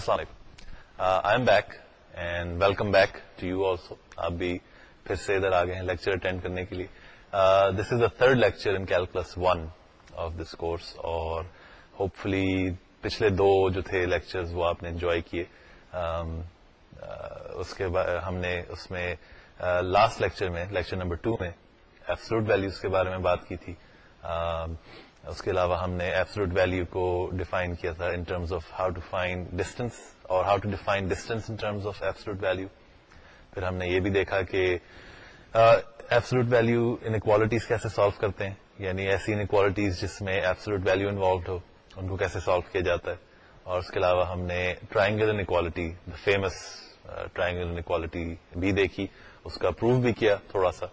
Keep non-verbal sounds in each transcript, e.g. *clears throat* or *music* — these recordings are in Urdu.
السلام علیکم I am back and welcome back to you also آپ بھی پھر سے ادھر آ گئے ہیں لیکچر اٹینڈ کرنے کے لیے this is the third lecture in calculus one of this course اور ہوپ فلی پچھلے دو جو تھے لیکچر وہ آپ نے انجوائے کیے اس کے ہم نے اس میں لاسٹ لیکچر میں لیکچر نمبر ٹو میں ایپسلوٹ ویلوز کے بارے میں بات کی تھی اس کے علاوہ ہم نے ایپسلوٹ ویلو کو ڈیفائن کیا تھا in terms of how to find distance اور how to define distance in terms of absolute value پھر ہم نے یہ بھی دیکھا کہ ایپسلوٹ ویلو انکوالٹیز کیسے سالو کرتے ہیں یعنی ایسی ان اکوالٹیز جس میں ایپسلوٹ ویلو انوالوڈ ہو ان کو کیسے سالو کیا جاتا ہے اور اس کے علاوہ ہم نے triangle inequality famous triangle equality بھی دیکھی اس کا پروو بھی کیا تھوڑا سا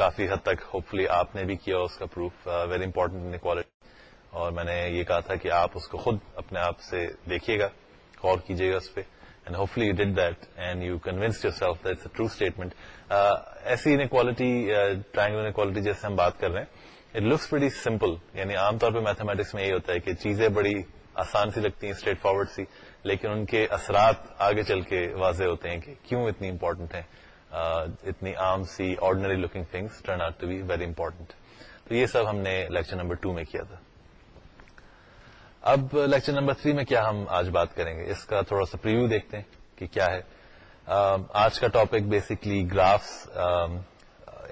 کافی حد تک ہوپ فلی آپ نے بھی کیا اس کا پروف ویری امپورٹنٹ کوالٹی اور میں نے یہ کہا تھا کہ آپ اس کو خود اپنے آپ سے دیکھیے گا غور کیجیے گا اس پہ and hopefully did that and you convince your that's a true statement ایسی کوالٹی جیسے ہم بات کر رہے ہیں اٹ لکس ویری سمپل یعنی عام طور پہ میتھمیٹکس میں یہ ہوتا ہے کہ چیزیں بڑی آسان سی لگتی ہیں اسٹریٹ فارورڈ سی لیکن ان کے اثرات آگے چل کے واضح ہوتے ہیں کہ کیوں اتنی امپورٹنٹ ہیں اتنی عام سی ordinary looking things turn out to be very important تو یہ سب ہم نے لیکچر نمبر ٹو میں کیا تھا اب لیکچر نمبر تھری میں کیا ہم آج بات کریں گے اس کا تھوڑا سا پریویو دیکھتے ہیں کہ کیا ہے آج کا topic basically graphs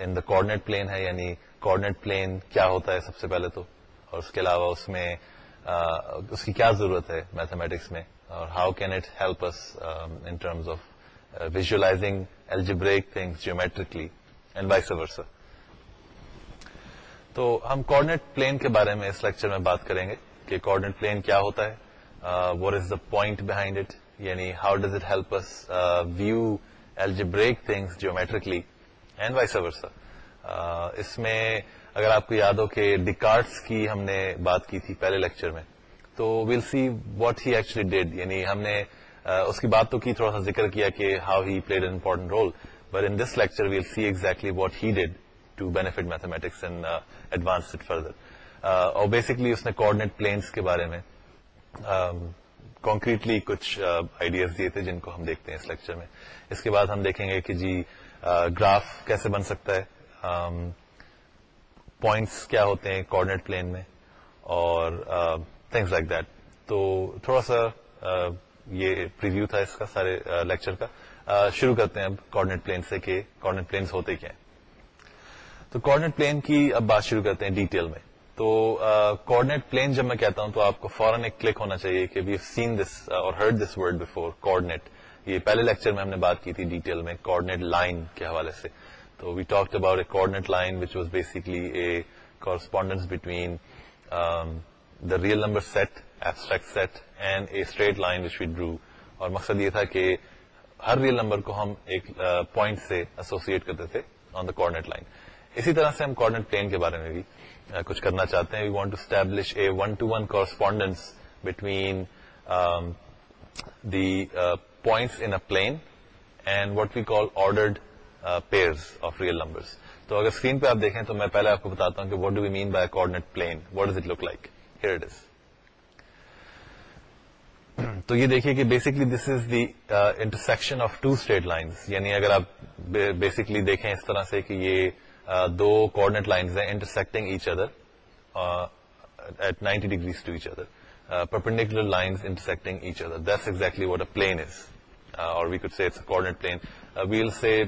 in the coordinate plane ہے یعنی کوڈنیٹ پلین کیا ہوتا ہے سب سے پہلے تو اور اس کے علاوہ اس میں اس کی کیا ضرورت ہے میتھمیٹکس میں اور how can it help in terms of visualizing L جیبریکس geometrically تو ہم کوڈنیٹ پلین کے بارے میں اس لیکچر میں بات کریں گے کہ کوڈنیٹ پلین کیا ہوتا ہے what is the point behind it یعنی how does it help us view L and voice جیومیٹرکلیورسر اس میں اگر آپ کو یاد ہو کہ ڈی کی ہم نے بات کی تھی پہلے لیکچر میں تو well see what he actually did یعنی ہم نے uh, اس کی بات تو کی تھوڑا سا ذکر کیا کہ how he an important role but in this lecture we'll see exactly what he did to benefit mathematics and advance further اور بیسکلی اس نے کوآڈینیٹ پلینس کے بارے میں کانکریٹلی کچھ آئیڈیاز دیے تھے جن کو ہم دیکھتے ہیں اس لیکچر میں اس کے بعد ہم دیکھیں گے کہ جی گراف کیسے بن سکتا ہے پوائنٹس کیا ہوتے ہیں کوآڈینیٹ پلین میں اور تھنگس لائک دیٹ تو تھوڑا سا یہ پریویو تھا اس کا سارے لیکچر کا شروع کرتے ہیں اب کوڈنیٹ پلین سے کہ کارڈنیٹ پلینس ہوتے کیا ہیں تو کارڈنیٹ پلین کی اب بات شروع کرتے ہیں ڈیٹیل میں تو کارڈنیٹ پلین جب میں کہتا ہوں تو آپ کو فوراً ایک کلک ہونا چاہیے کہ have seen this or heard this word before coordinate یہ پہلے لیکچر میں ہم نے بات کی تھی ڈیٹیل میں کارڈنیٹ لائن کے حوالے سے تو we talk about a coordinate line which was basically a correspondence between the real number set abstract set and a straight line which we draw اور مقصد یہ تھا کہ ہر ریئل نمبر کو ہم ایک پوائنٹ سے ایسوسیٹ کرتے تھے آن دا کوڈنیٹ لائن اسی طرح سے ہم کارڈنیٹ پلین کے بارے میں بھی کچھ کرنا چاہتے ہیں we want to establish a one to one correspondence between the points in plane and what we call ordered pairs of real numbers تو اگر اسکرین پہ آپ دیکھیں تو میں پہلے آپ کو بتاتا ہوں کہ what do we mean by a coordinate plane what is it look like here it is تو یہ دیکھیے کہ basically this is the intersection of two straight lines یعنی اگر آپ بیسکلی دیکھیں اس طرح سے کہ یہ uh, دو کوڈنیٹ لائنز ہیں intersecting each other at ninety degrees to each other perpendicular lines intersecting each other this exactly what a plane is اور we could see it's a coordinate plane we'll see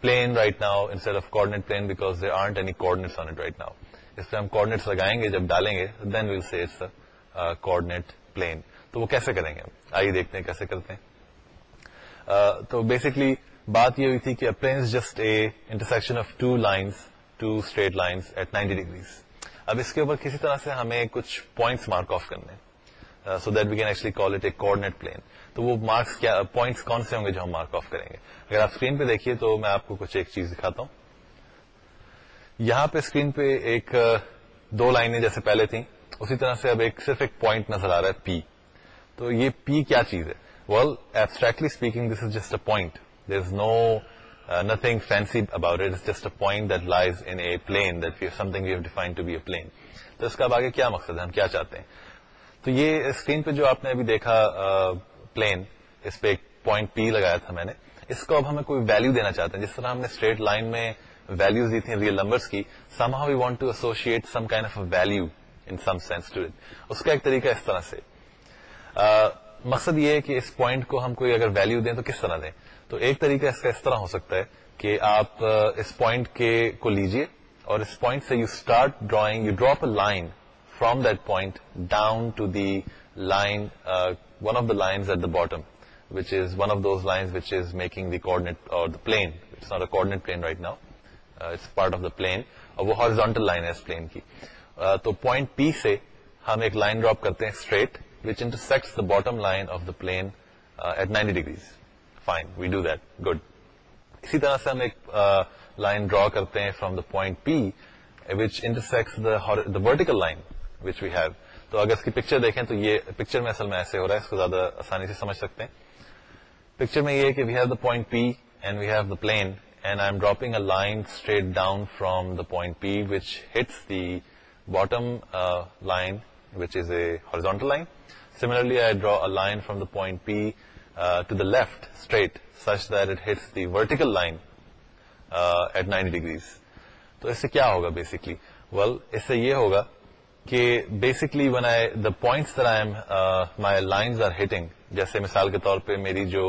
plane right now instead of coordinate plane because they aren't any coordinates on it right now اس پہ ہم کوڈنیٹس لگائیں گے جب ڈالیں گے then we'll see it's a coordinate plane تو وہ کیسے کریں گے آئیے دیکھتے ہیں کیسے کرتے ہیں تو بیسکلی بات یہ ہوئی تھی کہ plane intersection of two lines two straight lines at ninety degrees اب اس کے اوپر کسی طرح سے ہمیں کچھ پوائنٹس مارک آف کرنے so that we can actually call it a coordinate plane تو وہ مارکس کیا پوائنٹس کون سے ہوں گے جو ہم مارک آف کریں گے اگر آپ اسکرین پہ دیکھیے تو میں آپ کو کچھ ایک چیز دکھاتا ہوں یہاں پہ اسکرین پہ ایک دو لائنیں جیسے پہلے تھیں اسی طرح سے اب ایک صرف ایک پوائنٹ نظر آ رہا ہے پی تو یہ پی کیا چیز ہے well abstractly speaking this is just a point there is no nothing fancy about it just a point that that lies in plane plane something to be a تو اس کا اب آگے کیا مقصد ہے ہم کیا چاہتے ہیں تو یہ اسکرین پہ جو آپ نے ابھی دیکھا پلین اس پہ ایک پوائنٹ پی لگایا تھا میں نے اس کو اب ہمیں کوئی ویلو دینا چاہتے ہیں جس طرح ہم نے اسٹریٹ لائن میں ویلوز دی تھیں ریئل نمبرس کی somehow we want to associate some kind of value in some sense to it اس کا ایک طریقہ اس طرح سے مقصد یہ ہے کہ اس پوائنٹ کو ہم کوئی اگر ویلو دیں تو کس طرح دیں تو ایک طریقہ اس کا اس طرح ہو سکتا ہے کہ آپ اس پوائنٹ کے کو لیجئے اور اس پوائنٹ سے you start drawing you drop a line from point down to the line one of the at the bottom which is one of those line right now it's part of the plane اور وہ ہارزونٹل لائن ہے اس پلین کی تو پوائنٹ پی سے ہم ایک لائن ڈراپ کرتے ہیں straight its bottom line of the plane at ninety degrees fine we do that good اسی طرح سے ہم ایک لائن ڈرا کرتے ہیں from the point P which intersect vertical line which we have تو اگر اس کی پکچر دیکھیں تو یہ پکچر میں اصل میں ایسے ہو رہا ہے اس کو زیادہ آسانی سے سمجھ سکتے ہیں پکچر میں یہ ہے کہ we have the point P and we have the plane and I am dropping a line straight down from the point P which hits the bottom line which is a horizontal line similarly I draw line from the point P to left straight such vertical line at ninety degrees تو اس سے کیا ہوگا بیسکلی ویل اس سے یہ ہوگا کہ basically when I the point there I my line are hitting جیسے مثال کے طور پہ میری جو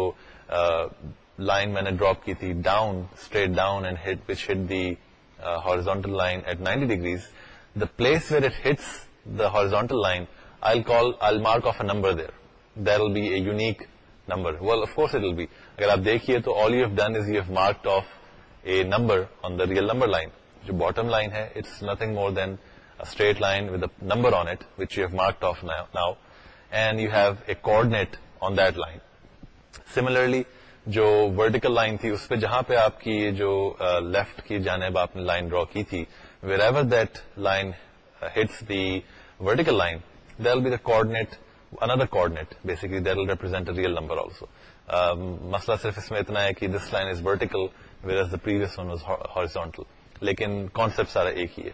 لائن uh, میں نے ڈراپ کی تھی down straight down horizontal line at ninety degrees the place where horizontal line I call I mark of number there there will be a unique number آپ دیکھیے تو all you with a of a the real number line جو bottom line now and you have a coordinate on that line Similarly, جو ورٹیکل لائن تھی اس پہ جہاں پہ آپ کی جو لیفٹ uh, کی جانب آپ نے لائن ڈرا کی تھی wherever that line hits the vertical line there will be that اندرڈنیٹ basically there will represent number also مسئلہ صرف اس میں اتنا ہے کہ this line is vertical where is the previous one was horizontal لیکن کانسیپٹ سارا ایک ہی ہے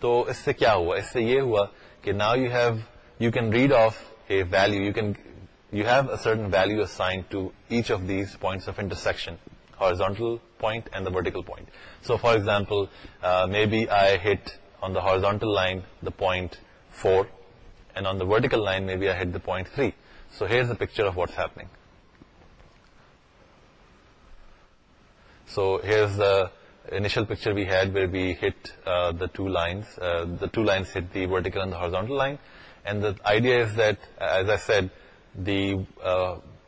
تو اس سے کیا ہوا اس سے یہ ہوا کہ now you have you can read off a value you can you have a certain value assign to each of these points of intersection horizontal point and the vertical point so for example maybe I hit the horizontal line four and on the vertical line maybe I hit the point three so here picture of what's so here picture Wade we hit the two lines hit vertical horizontal line and idea is that as a said the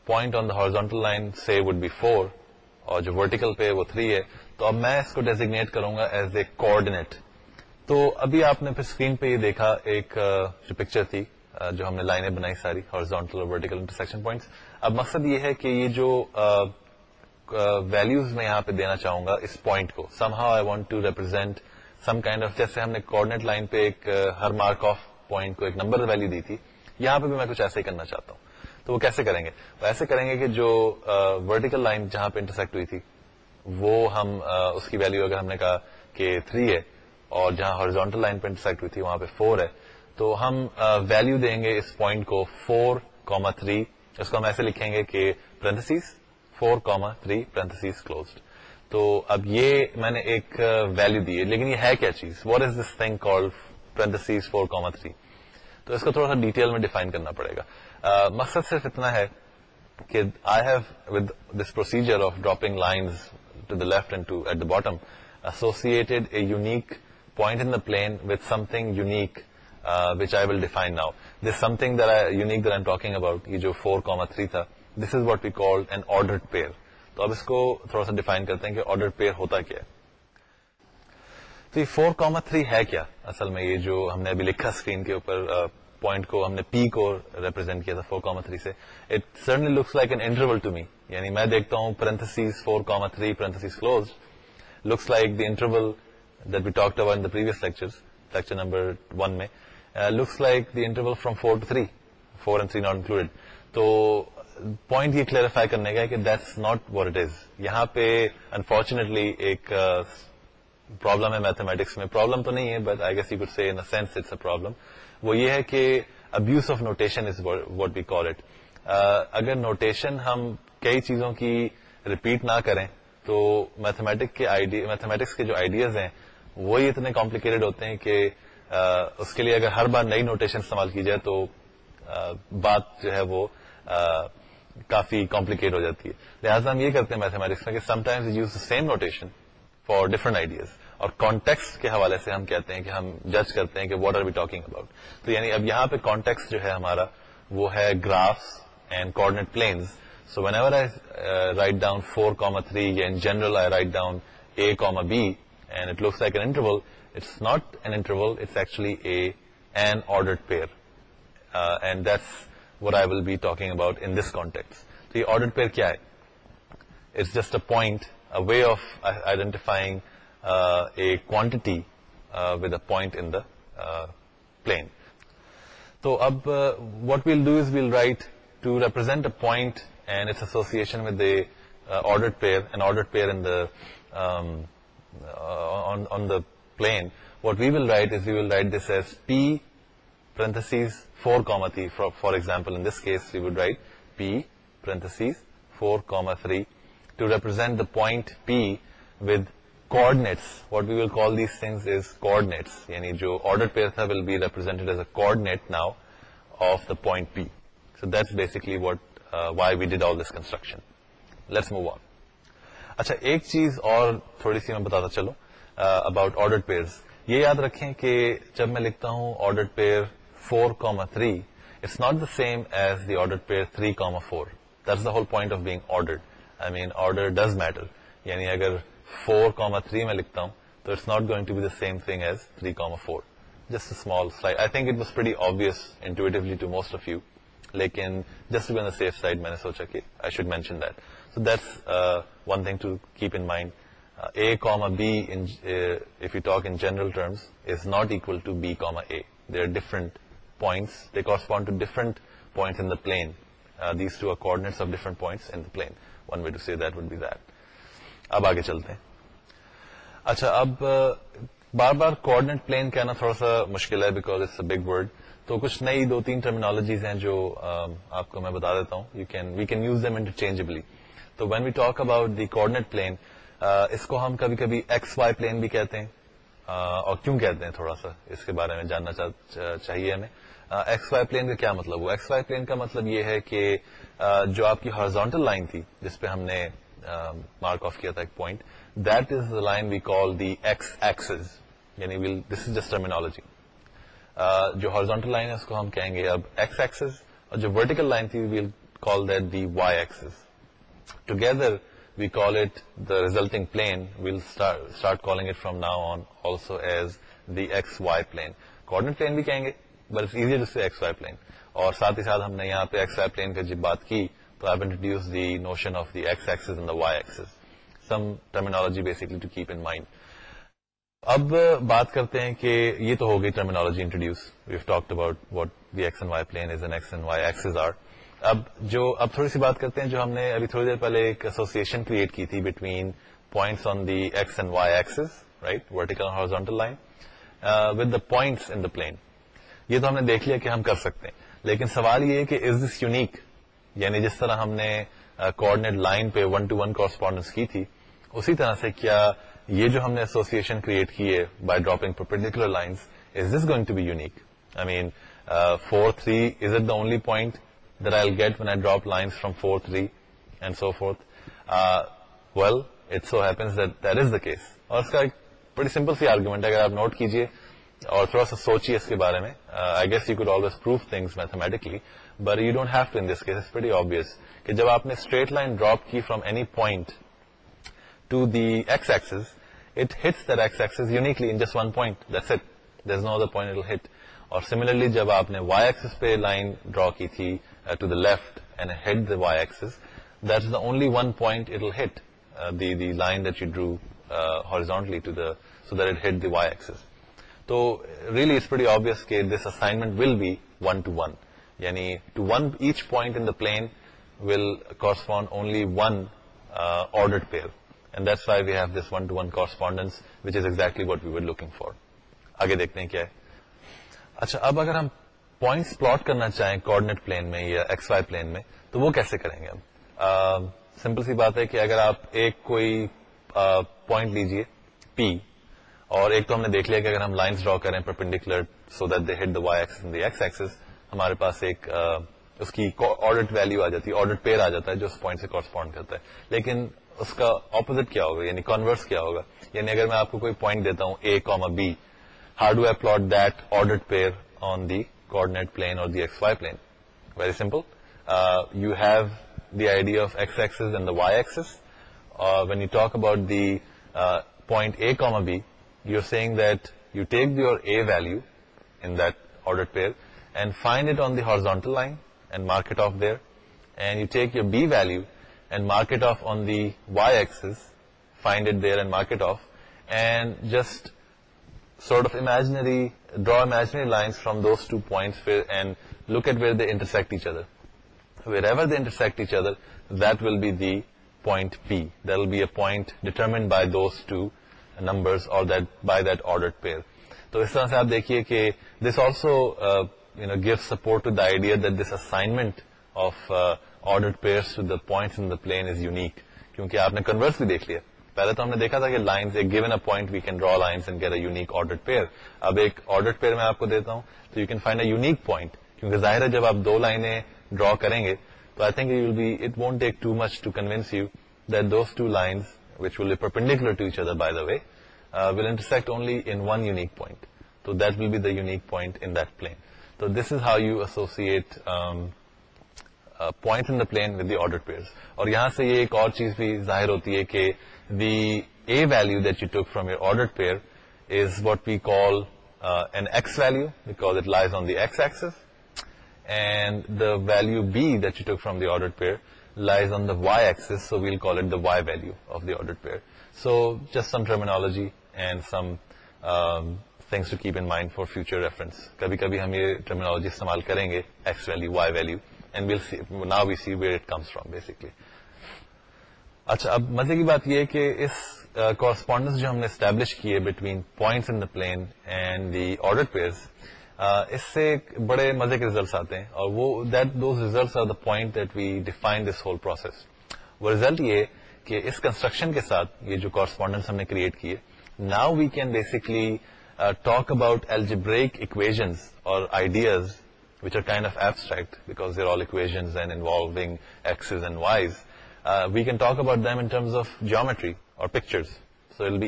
point on the horizontal line be four اور جو ورٹیکل پہ وہ تھری ہے تو اب میں اس کو ڈیزیگنیٹ کروں گا ایز اے کوڈینےٹ تو ابھی آپ نے پھر اسکرین پہ یہ دیکھا ایک جو پکچر تھی جو ہم نے لائنیں بنائی ساری ہارزونٹل اور ورٹیکل انٹرسیکشن اب مقصد یہ ہے کہ یہ جو ویلوز میں یہاں پہ دینا چاہوں گا اس پوائنٹ کو somehow I want to represent some kind of جیسے ہم نے کوڈنیٹ لائن پہ ایک ہر مارک آف پوائنٹ کو ایک نمبر ویلو دی تھی یہاں پہ بھی میں کچھ ایسے ہی کرنا چاہتا ہوں تو وہ کیسے کریں گے وہ ایسے کریں گے کہ جو ورٹیکل لائن جہاں پہ انٹرسیکٹ ہوئی تھی وہ ہم اس کی ویلو اگر ہم نے کہا کہ تھری ہے اور جہاں ہارزونٹل لائن انٹرسیکٹ ہوئی تھی وہاں پہ فور ہے تو ہم ویلو دیں گے اس پوائنٹ کو فور کاما تھری اس کو ہم ایسے لکھیں گے کہ پرنتسیز فور کاما تھری تو اب یہ میں نے ایک ویلو دی ہے لیکن یہ ہے کیا چیز what is this thing call parentheses four comma three تو اس کو تھوڑا سا ڈیٹیل میں ڈیفائن کرنا پڑے گا مقصد صرف اتنا ہے کہ I have with this procedure of dropping line left and to at the bottom associated a unique point in the plane with something unique which I will defining about یہ جو فور کاما تھری تھا دس از واٹ اس کو یہ فور کاما تھری ہے کیا اصل میں یہ جو ہم نے لکھا اسکرین کے اوپر پوائنٹ کو ہم نے پی کو ریپرزینٹ کیا تھا فور کاما تھری سے it suddenly looks like an interval to me یعنی میں دیکھتا ہوں paren four comma three paren close looks like the interval that be lecture number one میں looks like from four to three four and three not included تو پوائنٹ یہ کلیریفائی کرنے کا انفارچونیٹلی ایک پرابلم ہے میتھمیٹکس میں پرابلم تو نہیں ہے but I guess سیس a problem وہ یہ ہے کہ abuse of notation what be call it اگر نوٹیشن ہم کئی چیزوں کی ریپیٹ نہ کریں تو میتھمیٹکس میتھمیٹکس کے جو آئیڈیاز ہیں وہی اتنے کمپلیکیٹڈ ہوتے ہیں کہ اس کے لیے اگر ہر بار نئی نوٹیشن استعمال کی جائے تو بات جو ہے وہ کافی کمپلیکیٹ ہو جاتی ہے لہٰذا ہم یہ کرتے ہیں میتھمیٹکس میں کہ sometimes use the same notation for different ideas اور کانٹیکس کے حوالے سے ہم کہتے ہیں کہ ہم جج کرتے ہیں کہ what are be talking about تو یعنی اب یہاں پہ کانٹیکس جو ہے ہمارا وہ ہے graph and coordinate planes so whenever I write down four comma three یا in general I write down A comma B just پ way of identifying a quantity اب what we'll do is we'll write to represent and associate whether pair on the plane what we will write is you we'll write this as P parentheses four comma three for example in this case you valid right P parentheses four comma three to represent the point P with coordinates what we will call these things as coordinates یعنی جو آرڈر پیئر تھا ول بی ریپریزینٹڈ ایز ا کو now of the point P so this basically what why we did all this construction let's move out اچھا ایک چیز اور تھوڑی سی میں بتاتا چلو اباؤٹ آرڈر پیئر یہ یاد رکھیں کہ جب میں لکھتا ہوں order pair four comma three it's not the same as the order pair three comma four this the whole point of being order I mean order does matter یعنی اگر فور کاما تھری میں لکھتا ہوں تو it's not going to be the same thing as three comma four just small side I think it was very obvious intuitively to most of you لیکن just be on the safe side میں نے سوچا کہ I should mention that that's one thing to keep in mind a the plane. Be uh, these you talk in general terms is not the two One a they are different points be that. اب آگے چلتے ہیں اچھا اب uh, بار بار کوڈنیٹ پلین کہنا تھوڑا سا مشکل ہے because it's a big word تو کچھ نئی دو تین ٹرمینالوجیز ہیں جو um, آپ کو میں بتا دیتا ہوں you can we can use them interchangeably تو when we talk about the coordinate plane اس کو ہم کبھی کبھی ایکس وائی پلین بھی کہتے ہیں uh, اور کیوں کہتے ہیں تھوڑا سا اس کے بارے میں جاننا چاہ, چاہیے ہمیں ایکس وائی پلین کا کیا مطلب ایکس وائی پلین کا مطلب یہ ہے کہ uh, جو آپ کی ہارزونٹل لائن تھی جس پہ ہم نے مارک uh, آف کیا تھا ایک point that is the line we call the x یعنی ویل دس از جس ٹرمینالوجی جو ہارزونٹل لائن ہے اس کو ہم کہیں گے اب ایکس ایکسز اور جو ورٹیکل لائن تھی we'll call that the Y axis we'll start we call it the resulting plane we'll start calling it from now on also as the S Y plane کوٹ پلین بھی کہیں گے بٹ ایزی پلین اور ساتھ ہی ساتھ ہم نے یہاں پہ ایس وائی پلین کی تو of the notion of the the y and some some terminology to to keep mind اب بات کرتے ہیں کہ یہ تو ہوگی terminology introduce we've talk about what the x and Y plane is N x and Y axes are اب جو اب تھوڑی سی بات کرتے ہیں جو ہم نے ابھی تھوڑی دیر پہلے ایک ایسوسیشن کریٹ کی تھی between points on the x and Y axes right vertical horizontal line with the point in the plane یہ تو ہم نے دیکھ لیا کہ ہم کر سکتے ہیں لیکن سوال یہ ہے کہ از دس یونیک یعنی جس طرح ہم نے کوڈنیٹ uh, لائن پہ ون ٹو ون کارسپونڈنس کی تھی اسی طرح سے کیا یہ جو ہم نے ایسوسیشن کریٹ کی ہے by dropping perpendicular lines line is this going to be unique I mean four three is it the only point there I get one I drop line from fourth three and so fourth well it so happened there is this اور اس کا ایک بڑی سمپل سی آرگومنٹ ہے اگر آپ نوٹ کیجیے اور تھوڑا سا سوچیے اس کے بارے میں I guess you could always prove things mathematically but you don't have to in this case is very obvious کہ جب آپ نے اسٹریٹ لائن ڈراپ کی from any point to the x axis it hits that x axis uniquely in just one point hit there's uniquely no other point will hit اور سملرلی جب آپ نے وائی ایس پہ لائن ڈرا کی تھی to the left and hit the Y axis that is the only one point hit that you draw horizontally the Y's تو ریئلی اٹس ویری ابوئس کہ this assignment will be one to one یعنی to one each point plane will correspond only one order pair why we have this one to one correspondence which is exactly what we وگے دیکھتے ہیں کیا ہے اچھا اب اگر ہم پوائنٹس پلاٹ کرنا چاہیں کوڈنیٹ پلین میں یا ایکس وائی پلین میں تو وہ کیسے کریں گے ہم سمپل سی بات ہے کہ اگر آپ ایک کوئی پوائنٹ لیجیے پی اور ایک تو ہم نے دیکھ لیا کہ اگر ہم لائنس ڈرا کریں perpendicular so that they hit the y x x the x ہمارے پاس ایک اس کی آڈٹ ویلو آ جاتی ہے آڈٹ پیئر آ جاتا ہے جو اس پوائنٹ سے کارسپونڈ کرتا ہے لیکن اس کا اپوزٹ کیا ہوگا یعنی کنورس کیا ہوگا یعنی اگر میں آپ کو کوئی پوائنٹ دیتا ہوں اے comma be hard where plot that آڈٹ pair on the coordinate plane or the xy plane. Very simple. Uh, you have the idea of x-axis and the y-axis. Uh, when you talk about the uh, point A comma B, you're saying that you take your A value in that ordered pair and find it on the horizontal line and mark it off there, and you take your B value and mark it off on the y-axis, find it there and mark it off, and just sort of imaginary draw imaginary line from those two point look at where they intersect other wherever intersect other be a determined by those two number تو اس طرح سے آپ دیکھیے کہ this also you know give support idea that this assignment of order pair plane is unique کیونکہ آپ نے کنورس بھی دیکھ لیا پہلے تو ہم نے دیکھا تھا کہ line point we can draw and get a unique order pair اب ایک آرڈر پیئر میں آپ کو دیتا ہوں تو you can find a unique point کیونکہ ظاہر ہے جب آپ دو لائنیں ڈرا کریں گے تو I think you will be it won't much to convince you that those two which will perpendicular to each other by the way will intersect only in one unique point تو that will be the unique point in that plane تو this is how you associate point in the plane with the order pair اور یہاں سے یہ ایک اور چیز بھی ظاہر ہوتی ہے کہ the a value that you took from your ایر order pair is what we call an x value because it lies on the x axis and the value b that you took from the order pair lies on the y axis so we'll call it the y value of the order pair so just some terminology and some things to keep in mind for future reference کبھی کبھی ہم یہ ٹرمینالوجی استعمال کریں گے x value y value and well نا we see where it comes from basically اچھا اب مزے کی بات یہ کہ اس کورسپونڈنس جو ہم نے اسٹیبلش کیے between points in the plane and the order اس سے بڑے مزے کے ریزلٹس آتے ہیں اور وہ that that those results are the point we define this whole process وہ ریزلٹ یہ کہ اس کنسٹرکشن کے ساتھ یہ جو کورسپونڈنس ہم نے کریٹ کیے now we can basically talk about equations اور آئیڈیاز ویچ آر کاف abstract because there we can talk about of geometry اور پکچر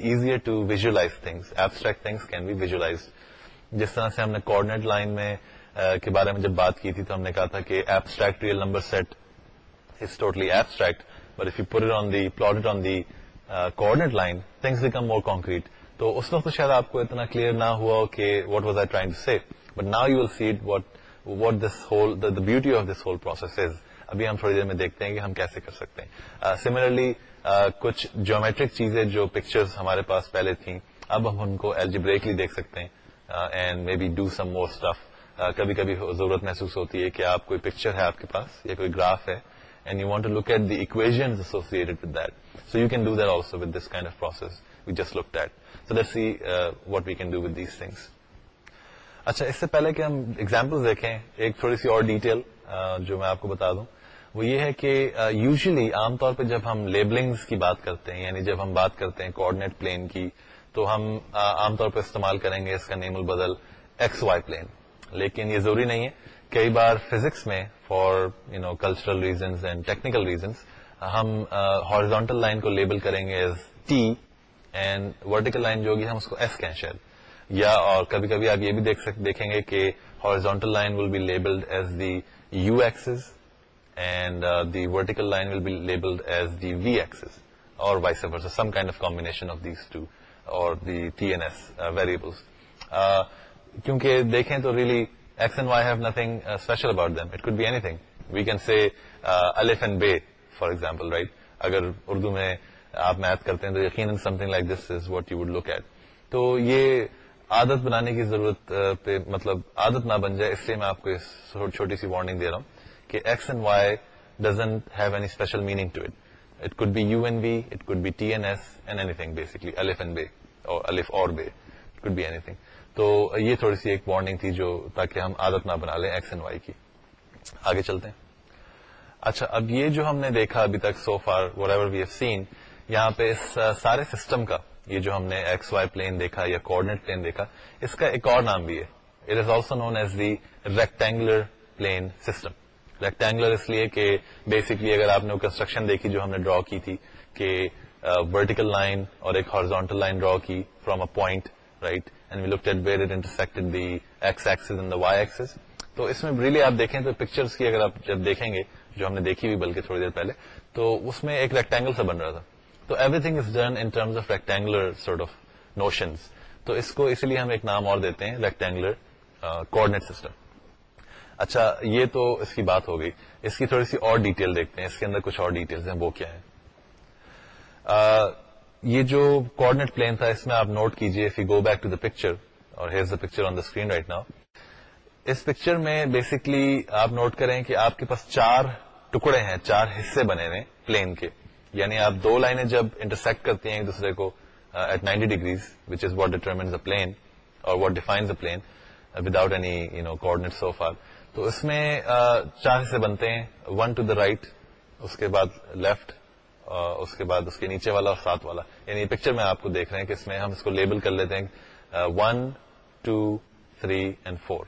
ایزیئر جس طرح سے ہم نے کارڈنیٹ لائن uh, کے بارے میں جب بات کی تھی تو ہم نے کہا تھا کہ abstract real number set totally abstract but if you پور on the coordinate line things become more concrete تو اس وقت شاید آپ کو اتنا کلیئر نہ ہوا کہ what was I trying see but now you will see it what what this whole the beauty of this whole process ابھی ہم تھوڑی دیر میں دیکھتے ہیں کہ ہم کیسے کر سکتے ہیں سملرلی کچھ جیومیٹرک چیزیں جو پکچرز ہمارے پاس پہلے تھیں اب ہم ان کو ایچ دیکھ سکتے ہیں and maybe do some more stuff کبھی کبھی ضرورت محسوس ہوتی ہے کہ آپ کوئی پکچر ہے آپ کے پاس یا کوئی گراف ہے and you want to look at the equation associated with that so you can do that also with this kind of process we just look that so that see what we can do with these things اچھا اس سے پہلے کہ ہم ایگزامپل دیکھیں ایک تھوڑی سی اور ڈیٹیل جو میں آپ کو بتا دوں وہ یہ ہے کہ یوزلی عام طور پہ جب ہم لیبلنگز کی بات کرتے ہیں یعنی جب ہم بات کرتے ہیں کوآڈینیٹ پلین کی تو ہم عام طور پہ استعمال کریں گے اس کا نیم البدل ایکس وائی پلین لیکن یہ ضروری نہیں ہے کئی بار فزکس میں for you know cultural reasons and technical reasons ہم ہارزونٹل لائن کو لیبل کریں گے as t and vertical line جو ہوگی ہم اس کو ایس کہیں شاید یا اور کبھی کبھی آپ یہ بھی دیکھ دیکھیں گے کہ horizontal line will be labelled as the you axis and the vertical line will be labelled as the we axis اور وائس some kind of of combination these two اور the T N S variables کیونکہ دیکھیں تو x and Y have nothing special about them it could be anything we can see الف اینڈ بے فار ایگزامپل رائٹ اگر اردو میں آپ میتھ کرتے ہیں تو یقیناً something like this is what you would look at تو یہ عادت بنانے کی ضرورت پہ مطلب عادت نہ بن جائے اس لیے میں آپ کو چھوٹی سی وارننگ دے رہا ہوں کہ x and y doesn't have any special meaning to it it could be u and be it could be t N s and anything basically الف اینڈ بے اور الف اور بے it could be anything تو یہ تھوڑی سی ایک وارننگ تھی جو تاکہ ہم عادت نہ بنا لیں ایکس اینڈ وائی کی آگے چلتے ہیں اچھا اب یہ جو ہم نے دیکھا ابھی تک so far whatever we have seen یہاں پہ اس سارے سسٹم کا یہ جو ہم نے ایکس وائی پلین دیکھا یا کوڈینٹ پلین دیکھا اس کا ایک اور نام بھی ہے it is also known as the rectangular plane system rectangular اس لیے کہ بیسکلی اگر آپ نے کنسٹرکشن دیکھی جو ہم نے ڈرا کی تھی کہ ورٹیکل uh, لائن اور ایک ہارزونٹل لائن ڈرا کی from a point right and we look it the x axis and the Y Axis تو اس میں ریلی آپ دیکھیں تو پکچرس کی اگر آپ جب دیکھیں گے جو ہم نے دیکھی ہوئی بلکہ تھوڑی دیر پہلے تو اس میں ایک ریکٹینگل سا بن رہا تھا تو everything is done in terms of rectangular sort of notion تو اس کو اسی لیے ہم ایک نام اور دیتے ہیں ریکٹینگولر کوڈنیٹ سسٹم اچھا یہ تو اس کی بات ہو گئی اس کی تھوڑی سی اور ڈیٹیل دیکھتے ہیں اس کے اندر کچھ اور ڈیٹیل وہ کیا ہے uh, یہ جو کوڈنیٹ پلین تھا اس میں آپ نوٹ کیجیے go back to the picture اور here the picture on the screen right now اس پکچر میں بیسکلی آپ نوٹ کریں کہ آپ کے پاس چار ٹکڑے ہیں چار حصے بنے ہوئے پلین کے یعنی آپ دو لائنیں جب انٹرسیکٹ کرتی ہیں ایک دوسرے کو at ninety degrees which is what determinant plane اور what define plane without so far تو اس میں uh, چار حصے بنتے ہیں ون ٹو دا رائٹ اس کے بعد لیفٹ uh, اس کے بعد اس کے نیچے والا اور ساتھ والا یعنی پکچر میں آپ کو دیکھ رہے ہیں کہ اس میں ہم اس کو لیبل کر لیتے ہیں one two three and four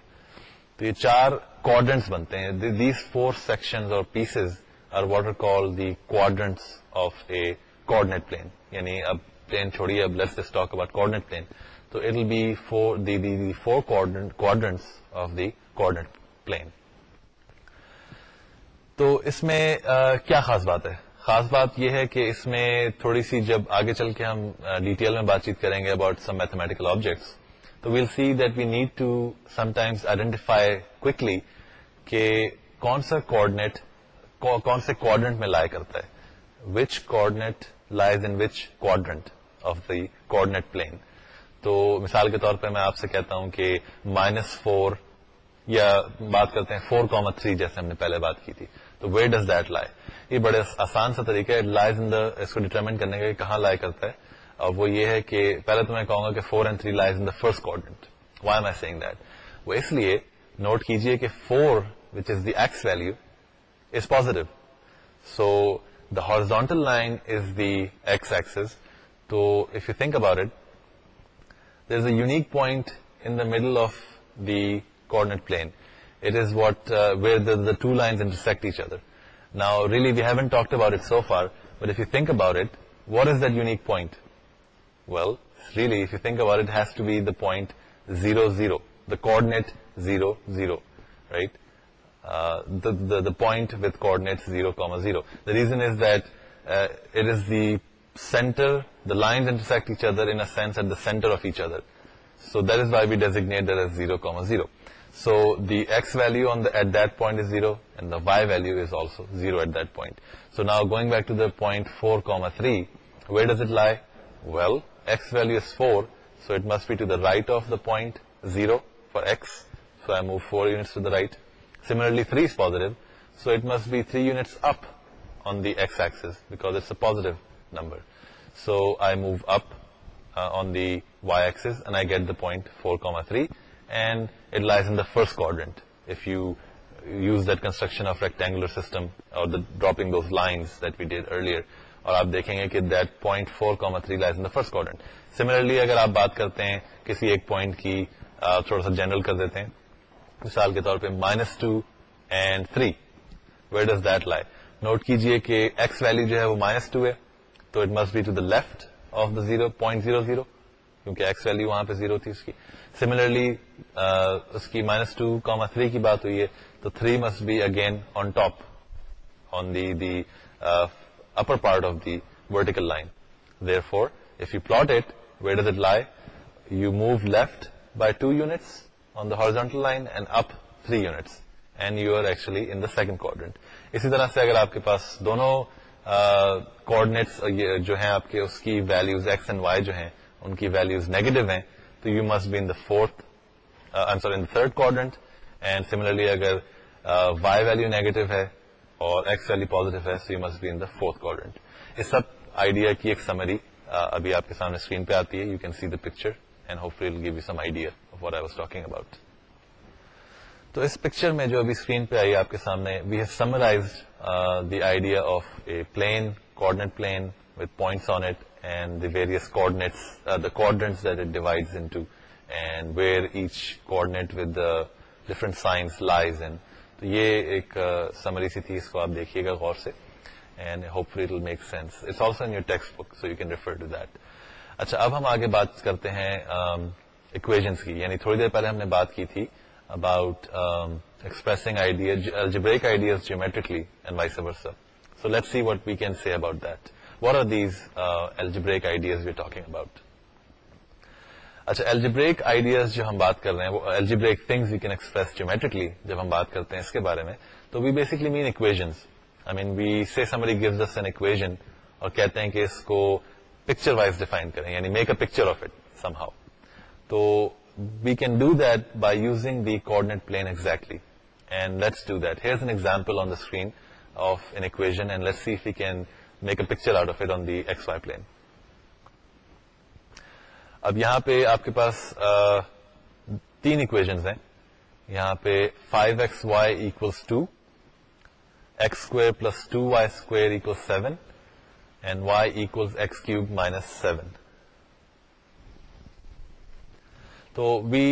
تو یہ چار کوڈنٹس بنتے ہیں دیز فور سیکشن اور pieces are what're call the quadrants of a coordinate plane یعنی اب پلین چھوڑیے اب let's talk about coordinate plane تو it will be four the the four quadrant of the plane تو اس میں کیا خاص بات ہے خاص بات یہ ہے کہ اس میں تھوڑی سی جب آگے چل کے ہم ڈیٹیل میں بات چیت کریں گے اباؤٹ سم میتھمیٹیکل آبجیکٹس تو well see that we need to sometimes identify کون سا کوڈنیٹ کون سے کوڈنٹ میں لایا کرتا ہے which in which coordinate of the coordinate plane تو مثال کے طور پہ میں آپ سے کہتا ہوں کہ مائنس فور یا بات کرتے ہیں فور کاما تھری جیسے ہم نے پہلے بات کی تھی تو ویئر ڈز دیٹ لائی یہ بڑے آسان سا طریقہ ہے اس کو ڈیٹرمنٹ کرنے کا کہاں لائی کرتا ہے اور وہ یہ ہے کہ پہلے تو میں کہوں گا کہ four and three lies in the first quadrant why am I saying that وہ اس لیے نوٹ کیجئے کہ four which is the x value is positive so The horizontal line is the x-axis. So if you think about it, there's a unique point in the middle of the coordinate plane. It is what uh, where the two lines intersect each other. Now, really, we haven't talked about it so far, but if you think about it, what is that unique point? Well, really, if you think about it, it has to be the point 0, 0, the coordinate 0, 0, right? the point with coordinates 0, 0. The reason is that uh, it is the center, the lines intersect each other in a sense at the center of each other. So that is why we designate that as 0, 0. So the x value on the at that point is 0, and the y value is also 0 at that point. So now going back to the point 4, 3, where does it lie? Well, x value is 4, so it must be to the right of the point 0 for x. So I move 4 units to the right. is three is positive so it must be three on up on the axis because it's a so number so I move up on the y axis and I get the point four comma three and it lies first the first you use you use of construction of rectangular system اور dropping lines that we did earlier اور آپ دیکھیں گے کہ that point four comma three lies in first quadrant similarly اگر آپ بات کرتے ہیں کسی ایک پوائنٹ کی uh, تھوڑا سا جنرل کر دیتے ہیں مثال کے طور پہ minus two and three where does that lie note کیجیے کہ ایکس ویلو جو ہے وہ مائنس ٹو ہے تو it must be to the left of the zero point zero zero کیونکہ ایکس ویلو وہاں پہ زیرو تھی اس کی سملرلی uh, اس کی مائنس ٹو کاما تھری کی بات ہوئی ہے تو three must be again on top on the upper part of the vertical line there four if you plot it where does it lie you move left by two units on the horizontal line and up 3 units and you are actually in the second quadrant اسی طرح سے اگر آپ کے پاس دونوں کوڈینیٹس جو ہیں آپ کے اس کی ویلوز ایکس اینڈ وائی جو ہیں ان کی ویلوز نیگیٹو ہیں تو you must be in the fourth answer in third quadrant and similarly اگر وائی ویلو نیگیٹو ہے اور ایکس ویلو پازیٹو ہے so you must be in the fourth quadrant اس سب آئیڈیا کی ایک سمری ابھی آپ کے سامنے اسکرین پہ آتی ہے you can see the picture and hopefully give you some idea what I was talking about تو اس پکچر میں جو ابھی اسکرین پہ آئی آپ کے سامنے we have summarize the idea of a plane coordinate plane with points on it and the various coordinates the coordinates that it divides in to and where each coordinate with different signs lies in تو یہ ایک سمری uh, سی تھی اس کو آپ دیکھیے گا غور سے and hopefully will make sense it's also in your textbook so you can refer to that اچھا اب ہم آگے بات کرتے ہیں um, اکویژنس کی یعنی تھوڑی دیر پہلے ہم نے بات کی تھی about expressing ideas geometrically and voice geometrically or so let see what we can see about that what are these all ideas we talking about اچھا الجبریک آئیڈیاز جو ہم بات کر رہے ہیں وہ things we can express geometrically جب ہم بات کرتے ہیں اس کے بارے میں تو we basically mean equations I mean we see summary gives an equation اور کہتے ہیں کہ اس کو پکچر وائز ڈیفائن کریں یعنی make a picture of it somehow تو we can do that by using the coordinate plane exactly and let's do that his an example on the screen of an equation and let see can make a picture out of it on the x Y plane اب یہاں پہ آپ کے پاس تین اکویژ ہیں یہاں پہ 5xy x y equals two x square plus two y square seven and y cube minus seven تو we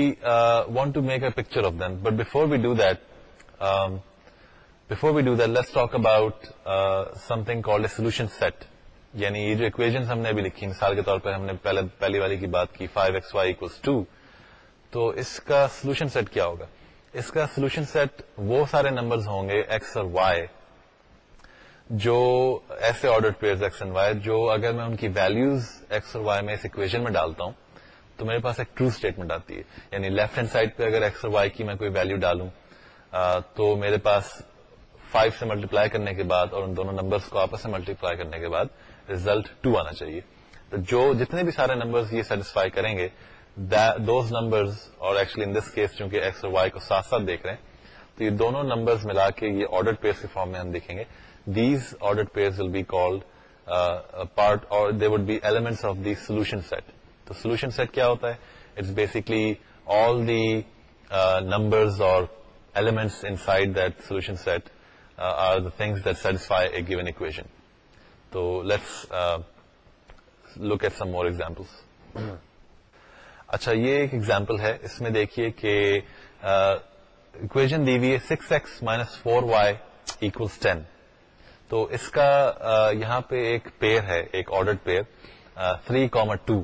want to make a picture of them but before we do that before we do that this talk about something call set یعنی یہ جو اکویژن ہم نے ابھی لکھی مثال کے طور پہ ہم نے پہلے پہلی والی کی بات کی فائیو ٹو تو اس کا سولوشن سیٹ کیا ہوگا اس کا سولوشن سیٹ وہ سارے نمبرز ہوں گے ایکس اور وائی جو ایسے order pair x and y جو اگر میں ان کی ویلوز ایکس اور وائی میں اس اکویژن میں ڈالتا ہوں تو میرے پاس ایک ٹرو اسٹیٹمنٹ آتی ہے یعنی لیفٹ ہینڈ سائڈ پہ اگر ایکس اور وائی کی میں کوئی ویلو ڈالوں تو میرے پاس 5 سے ملٹیپلائی کرنے کے بعد اور ان دونوں نمبرس کو آپس میں ملٹیپلائی کرنے کے بعد ریزلٹ ٹو آنا چاہیے تو جو جتنے بھی سارے نمبر سیٹسفائی کریں گے دوز نمبرز اور ایکچولی ان دس کیس چونکہ ایکس اور وائی کو ساتھ ساتھ دیکھ رہے ہیں تو یہ دونوں نمبرز ملا کے یہ آرڈر پیئر کے فارم میں ہم دیکھیں گے these order pairs will be called part اور they would be element of the solution set تو سولوشن سیٹ کیا ہوتا ہے it's basically all the number اور elements inside that solution set are the things that satisfy a given تو let's look at some more examples اچھا یہ ایک ایگزامپل ہے اس میں دیکھیے کہ دی ہوئی ہے six x minus four y equals ten تو اس کا uh, یہاں پہ ایک پیئر ہے ایک order pair three comma two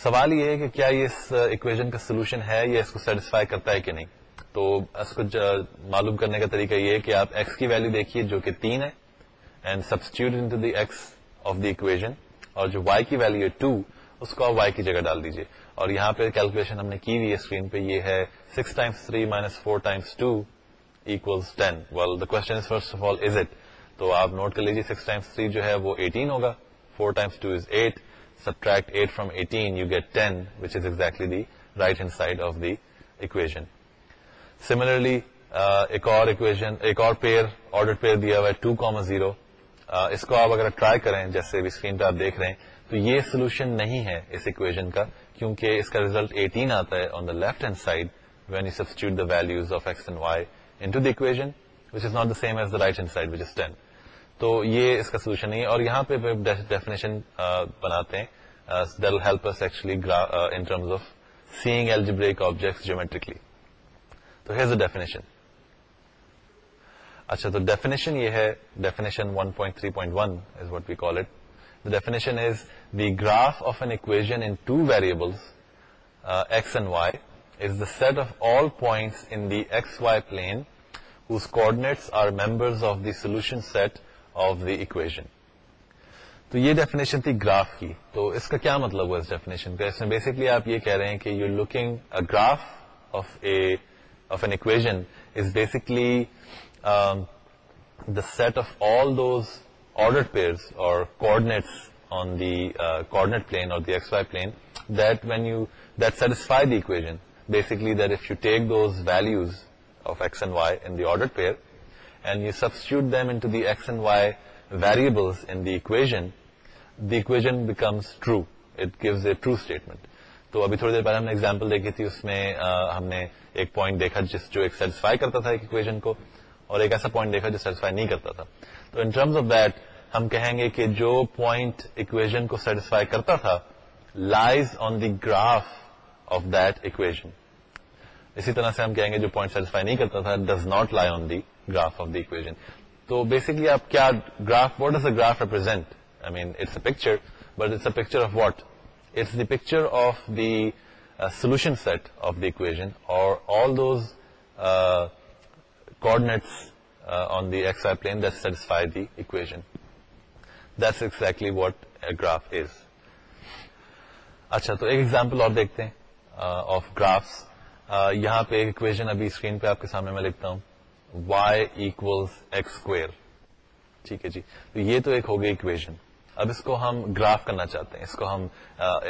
سوال یہ ہے کہ کیا یہ اس ایکویشن کا سولوشن ہے یا اس کو سیٹسفائی کرتا ہے کہ نہیں تو اس کو معلوم کرنے کا طریقہ یہ ہے کہ آپ ایکس کی ویلو دیکھیے جو کہ تین ہے and substitute x of the equation اور جو وائی کی ویلو ہے ٹو اس کو آپ وائی کی جگہ ڈال دیجیے اور یہاں پہ کیلکولیشن ہم نے کی ہوئی ہے اسکرین پہ یہ ہے six times three minus four times two ten well the first of all is it تو آپ نوٹ کر لیجیے سکس ٹائمس تھری جو ہے وہ ایٹین ہوگا four times two is eight subtract eight from eighteen you get is exactly the right hand side of the equation similarly ایک اور پیئر پیئر آرڈر دیا ہوا ہے کاما زیرو اس کو آپ اگر ٹرائی کریں جیسے بھی اسکرین پہ آپ دیکھ رہے ہیں تو یہ سولوشن نہیں ہے اس اکویژن کا کیونکہ اس کا ریزلٹ 18 آتا ہے on the left hand side when you substitute the values of x and Y the equation which is not the same as the right hand side which is ten تو یہ اس کا سولوشن نہیں ہے اور یہاں پہ ڈیفینیشن بناتے ہیں دل help actually in terms of seeing algebraic object geometrically تو ہیز اے ڈیفینیشن اچھا تو ڈیفینیشن یہ ہے definition 1.3.1 is what we call it the definition is the graph of an equation in two variables x and y is the set of all points in the x Y plane whose coordinates are members of the solution set of the equation تو یہ ڈیفینیشن تھی گراف کی تو اس کا کیا مطلب ہوا اس ڈیفینیشن کا اس میں بیسکلی آپ یہ کہہ رہے ہیں کہ you looking graph of a of an equation is basically the set of all those order اور پیئرڈنیٹ آن دی پلین اور the x Y plane that when you that satisfy the equation basically that if you take those values of x and y in the order pair and you substitute the x and y variable the equation becomes true it gives a true statement تو ابھی تھوڑی دیر پہلے ہم نے ایگزامپل دیکھی تھی اس میں ہم نے ایک پوائنٹ دیکھا جس جو ایک سیٹسفائی کرتا تھا ایک اکویژن کو اور ایک ایسا پوائنٹ دیکھا جو سیٹسفائی نہیں کرتا تھا تو ان ٹرمز آف دیٹ ہم کہیں گے کہ جو پوائنٹ اکویژن کو سیٹسفائی کرتا تھا lies on the graph of that equation اسی طرح سے ہم کہیں گے جو پوائنٹ سیٹسفائی نہیں کرتا تھا does not lie on the graph of the equation تو بیسکلی آپ کیا graph what is a graph represent I mean it's a picture but it's a picture of what it's the picture of the solution set of the equation اور all those coordinates on the x y plane that satisfy the equation that's exactly what graph is اچھا تو ایک ایگزامپل اور دیکھتے ہیں آف uh, گرافس یہاں پہ اکویژن ابھی اسکرین پہ آپ کے سامنے میں لکھتا ہوں اسکوئر ٹھیک ہے جی تو یہ تو ایک ہوگی اکویژن اب اس کو ہم گراف کرنا چاہتے ہیں اس کو ہم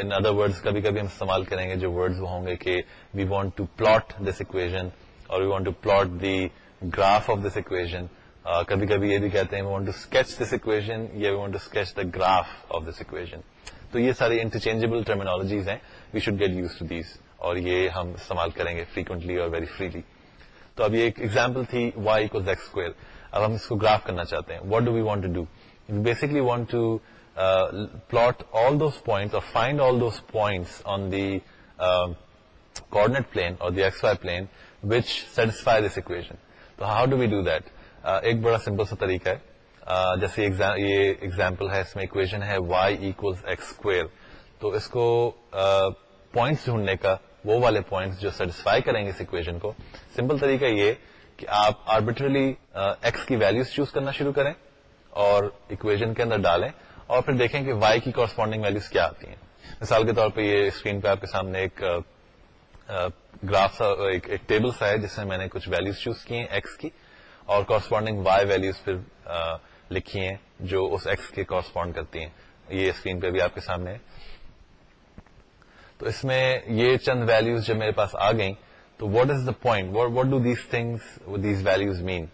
ان ادر ورڈ کبھی کبھی ہم استعمال کریں گے جو وہ ہوں گے کہ we want to plot this equation اور we want to plot the graph of this equation کبھی کبھی یہ بھی کہتے ہیں we we want want to to sketch sketch this equation یا the graph of this equation تو یہ ساری انٹرچینجبل ٹرمینالوجیز ہیں we should get use to these اور یہ ہم استعمال کریں گے فریکوینٹلی اور ویری فریلی تو اب یہ ایگزامپل تھی وائی کو ایکس اسکوئر اب ہم اس کو گراف کرنا چاہتے ہیں what do we want to do basically want to plot all those point اور find all those on the plane اور x Y plane which satisfy this equation تو how do we do that ایک بڑا سمپل سا طریقہ ہے جیسے یہ ایگزامپل ہے اس میں اکویشن ہے وائی ایكوز ایکس اسکوئر تو اس کو پوائنٹس ڈھونڈنے کا وہ والے پوائنٹس جو سیٹسفائی کریں گے اس اکویشن کو سمپل طریقہ یہ کہ آپ آربیٹرلی ایکس uh, کی ویلوز چوز کرنا شروع کریں اور اکویژن کے اندر ڈالیں اور پھر دیکھیں کہ وائی کی کورسپونڈنگ ویلوز کیا آتی ہیں مثال کے طور پہ یہ اسکرین پہ آپ کے سامنے ایک گراف uh, uh, ایک ٹیبل سا ہے جس میں میں نے کچھ ویلوز چوز کی ہیں ایکس کی اور کورسپونڈنگ وائی ویلوز پھر لکھی ہیں جو اس ایکس کے کورسپونڈ کرتی ہیں یہ اسکرین پہ بھی آپ کے سامنے ہے تو اس میں یہ چند ویلوز جب میرے پاس آ گئیں تو what is the point what do these things these values mean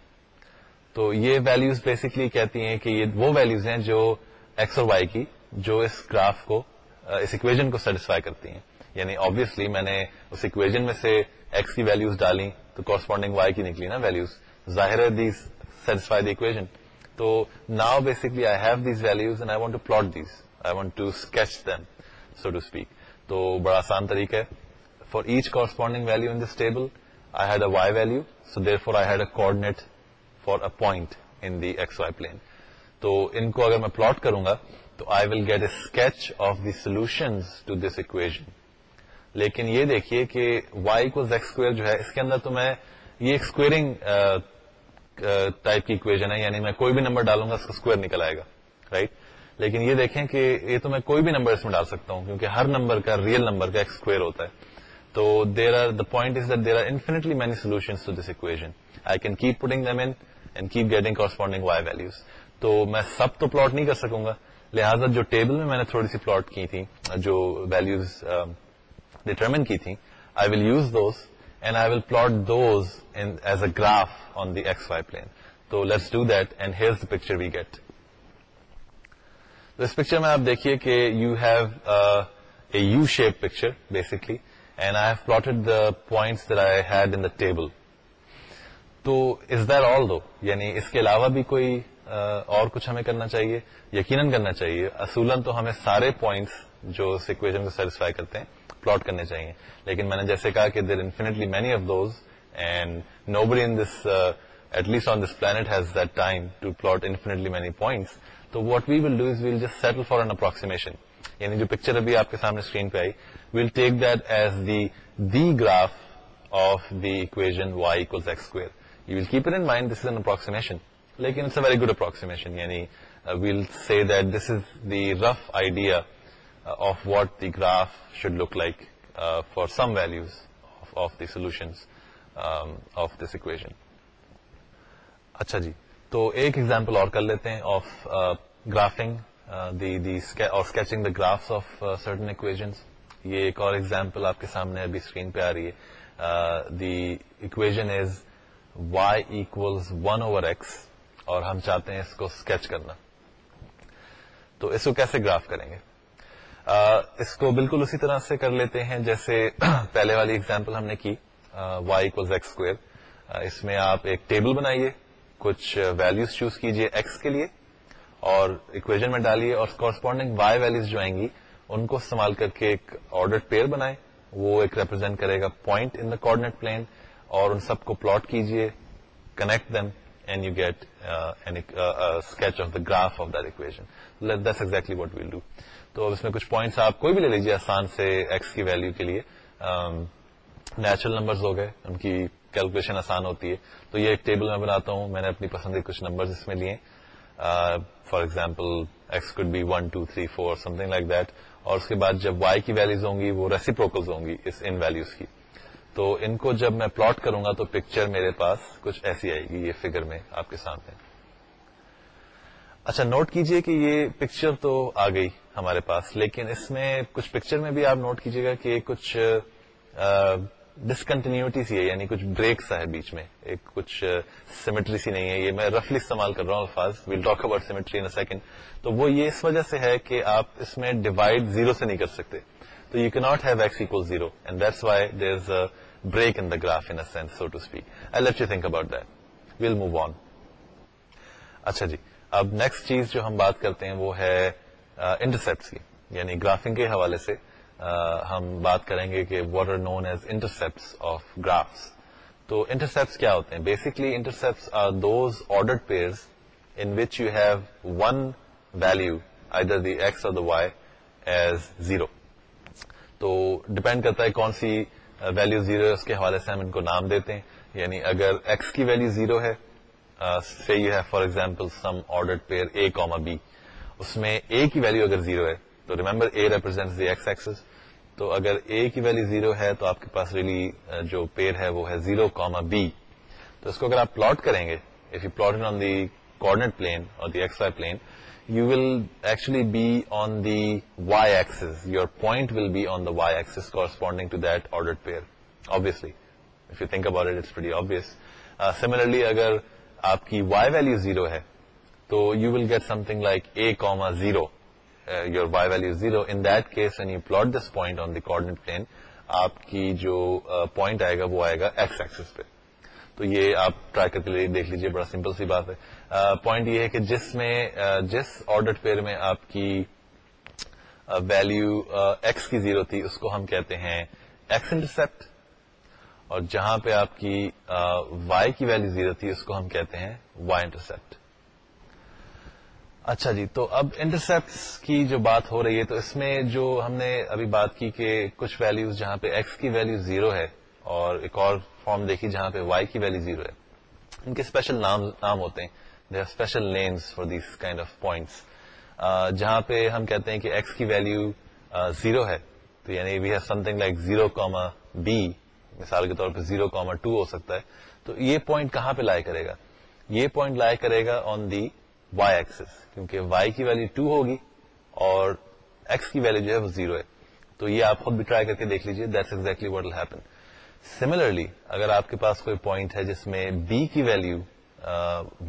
تو یہ ویلوز بیسکلی کہتی ہیں کہ یہ وہ ویلوز ہیں جو ایکس اور وائی کی جو اس گراف کو اس اکویژن کو سیٹسفائی کرتی ہیں یعنی آبیسلی میں نے اس اکویژن میں سے ایکس کی ویلوز ڈالی تو کورسپونڈنگ وائی کی نکلی نا ظاہر دیز دی اکویژن تو now basically I have these values to plot these I want to sketch so to speak تو بڑا آسان طریقہ ہے for each corresponding value in this table I had a Y value so there four I had a for a point in the x Y plane تو ان کو اگر میں پلاٹ کروں گا تو I will get a sketch of the solution to this equation لیکن یہ دیکھیے کہ وائی کوز اسکوئر جو ہے اس کے اندر تو میں یہ ایک اسکوئرنگ ٹائپ کی اکویژن ہے یعنی میں کوئی بھی نمبر ڈالوں گا اس کا اسکوئر نکل آئے گا رائٹ لیکن یہ دیکھیں کہ یہ تو میں کوئی بھی نمبر اس میں ڈال سکتا ہوں کیونکہ ہر نمبر کا ریئل نمبر کا ایک اسکوئر ہوتا ہے تو there are the point is that there are infinitely many solution to this equation I can keep putting them and keep getting corresponding Y values تو میں سب تو پلاٹ نہیں کر سکوں گا لہٰذا جو ٹیبل میں میں نے تھوڑی سی پلاٹ کی تھی جو ویلوز ڈیٹرمن um, کی تھی I will use those and I will plot those as a graph on the x Y plane تو let's do that and here picture we get اس پکچر میں آپ دیکھیے کہ you have a U shape picture basically and I I have plotted had the table تو از دیر آل دو یعنی اس کے علاوہ بھی کوئی uh, اور کچھ ہمیں کرنا چاہیے یقیناً کرنا چاہیے اصولن تو ہمیں سارے پوائنٹس جو اس کو سیٹسفائی کرتے ہیں پلاٹ کرنے چاہیے لیکن میں نے جیسے کہا کہ there infinitely many of those and nobody in this at least on this planet has that time to plot infinitely many points تو what we will do is we'll just settle for an approximation یعنی جو پکچر ابھی آپ کے سامنے اسکرین پہ I will take that as the the graph of the equation Y X you will keep in mind this is approximation لیکن it's a very good approximation یعنی we'll see that this is the rough idea of what the graph should look like for some values of the solution of this equation اچھا جی تو ایک ایگزامپل اور کر لیتے ہیں آف اور sketching the graph of certain equations یہ ایک اور ایگزامپل آپ کے سامنے ابھی اسکرین پہ آ رہی ہے the equation is waves one over x اور ہم چاہتے ہیں اس کو اسکیچ کرنا تو اس کو کیسے گراف کریں گے uh, اس کو بالکل اسی طرح سے کر لیتے ہیں جیسے *clears throat* پہلے والی ایگزامپل ہم نے کی وائی اکوز ایکس اسکوئر اس میں آپ ایک ٹیبل بنائیے کچھ ویلوز چوز کیجیے ایکس کے لیے اور اکویژن میں ڈالیے اور کورسپونڈنگ وائی ویلوز جو آئیں گی ان کو استعمال کر کے ایک آرڈر پیئر بنائے وہ ایک ریپرزینٹ کرے گا point in the coordinate plane اور ان سب کو پلاٹ کیجیے connect them and you get sketch of the graph of that equation this exactly what we'll do تو اس میں کچھ پوائنٹس آپ کوئی بھی لے لیجیے آسان سے ایکس کی ویلو کے لیے نیچرل um, نمبرز ہو گئے ان کی کیلکولیشن آسان ہوتی ہے تو یہ ایک ٹیبل میں بناتا ہوں میں نے اپنی پسند کے کچھ نمبر لیے for example x could be one two three four something like that اور اس کے بعد جب وائی کی ویلوز ہوں گی وہ ریسیپروکلز ہوں گی اس ان ویلوز کی تو ان کو جب میں پلاٹ کروں گا تو پکچر میرے پاس کچھ ایسی آئے گی یہ فگر میں آپ کے سامنے اچھا نوٹ کیجئے کہ یہ پکچر تو آ گئی ہمارے پاس لیکن اس میں کچھ پکچر میں بھی آپ نوٹ کیجئے گا کہ کچھ ڈسکنٹینیوٹی سی ہے یعنی کچھ بریک سا ہے بیچ میں ایک کچھ سیمیٹری سی نہیں ہے یہ میں رفلی استعمال کر رہا ہوں الفاظ we'll talk about symmetry in second تو وہ یہ اس وجہ سے ہے کہ آپ اس میں ڈیوائڈ زیرو سے نہیں کر سکتے تو you can not have x equal zero and that's why there is a break in in the graph sense so to speak I let you think about that we'll move on اچھا جی اب نیکسٹ چیز جو ہم بات کرتے ہیں وہ ہے انٹرسپٹ کی یعنی گرافنگ کے حوالے سے ہم بات کریں گے کہ what are known as intercepts of graphs تو انٹرسپٹس کیا ہوتے ہیں basically intercept are those order in which you have one value the x اور ایز زیرو تو ڈپینڈ کرتا ہے کون سی ویلو زیرو ہے اس کے حوالے سے ہم ان کو نام دیتے ہیں یعنی اگر ایکس کی ویلو زیرو ہے you have for example some order pair a comma be اس میں اے کی ویلو اگر زیرو ہے تو remember a represent the x this تو اگر اے کی ویلو زیرو ہے تو آپ کے پاس ریلی uh, جو پیر ہے وہ ہے زیرو کاما بی تو اس کو اگر آپ پلاٹ کریں گے if you plot on the coordinate plane اور the x Y plane you will actually be on the Y wise your point will be on the Y axis corresponding to that order pair obviously if you think about it's very obvious similarly اگر آپ کی وائی ویلو زیرو ہے تو you will get something like a comma zero this point point on the plane, آپ کی جو پوائنٹ آئے گا وہ آئے گا ایکس ایکسس پہ تو یہ آپ ٹرائی کر کے دیکھ لیجیے پوائنٹ uh, یہ ہے کہ جس میں uh, جس آرڈر پیئر میں آپ uh, کی ویلو ایکس کی زیرو تھی اس کو ہم کہتے ہیں ایکس انٹرسپٹ اور جہاں پہ آپ کی وائی کی ویلو زیرو تھی اس کو ہم کہتے ہیں وائی انٹرسپٹ اچھا جی تو اب انٹرسپٹس کی جو بات ہو رہی ہے تو اس میں جو ہم نے ابھی بات کی کہ کچھ ویلوز جہاں پہ ایکس کی ویلو زیرو ہے اور ایک اور فارم دیکھی جہاں پہ وائی کی ویلو زیرو ہے ان کے اسپیشل نام نام ہوتے ہیں they are special names for these kind of points جہاں پہ ہم کہتے ہیں کہ ایکس کی ویلو زیرو ہے تو یعنی we have something like zero comma be مثال کے طور پہ زیرو کاما ٹو ہو سکتا ہے تو یہ پوائنٹ کہاں پہ لائے کرے گا یہ پوائنٹ لائے کرے گا آن دی وائی ایکسس کیونکہ وائی کی ویلو ٹو ہوگی اور ایکس کی ویلو جو ہے وہ زیرو ہے تو یہ آپ خود بھی ٹرائی کر کے دیکھ لیجیے that's exactly what happen similarly اگر آپ کے پاس کوئی پوائنٹ ہے جس میں بی کی ویلو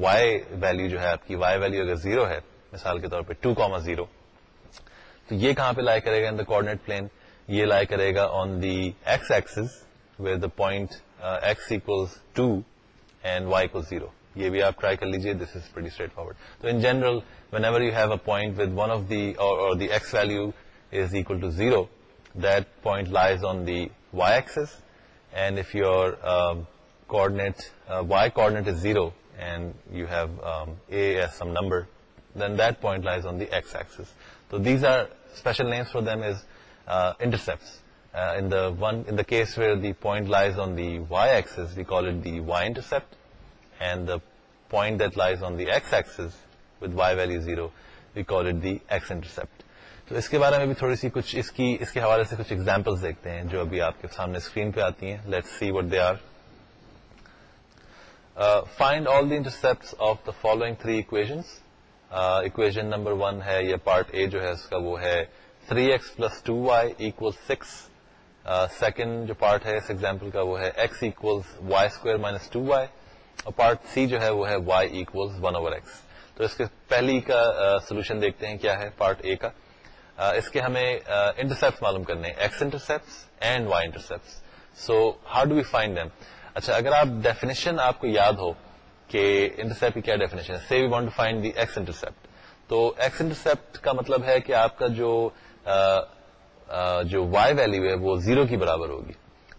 وائی ویلو جو ہے آپ کی وائی ویلو اگر زیرو ہے مثال کے طور پہ ٹو کاما زیرو تو یہ کہاں پہ لائی کرے گا ان دا پلین یہ لائی کرے گا on the x axis the point x ایک ٹو اینڈ وائی کو زیرو یہ بھی آپ ٹرائی کر لیجیے دس از اسٹریٹ فارورڈ تو in general whenever you have a point with one of the x value is equal to zero that point lies on the Y x and if you coordinate Y coordinate is zero and you have a some number then that point lies on the x x تو these are special names for them is intercept where the point lies on the the Y intercept and the point that lies on the x is Y value zero we call it intercept تو اس کے بارے میں بھی تھوڑی سی کچھ اس کی اس کے حوالے سے کچھ ایگزامپل دیکھتے ہیں جو ابھی آپ کے سامنے اسکرین پہ آتی ہیں let see what they are find all the intercept of the following three اکویژ equation number one ہے یا پارٹ اے جو ہے اس کا وہ ہے three x plus two Y equal six second جو پارٹ ہے اس ایگزامپل کا وہ ہے پارٹ سی جو ہے وہ ہے Y equal one over x تو اس کے پہلی کا سولوشن دیکھتے ہیں کیا ہے پارٹ اے کا اس کے ہمیں انٹرسپٹ معلوم کرنے X intercept and Y intercept so how do we find اچھا اگر آپ ڈیفینیشن آپ کو یاد ہو کہ انٹرسپٹ کی کیا definition see we want to find the x intercept تو ایکس انٹرسپٹ کا مطلب ہے کہ آپ کا جو وائی ویلو ہے وہ زیرو کی برابر ہوگی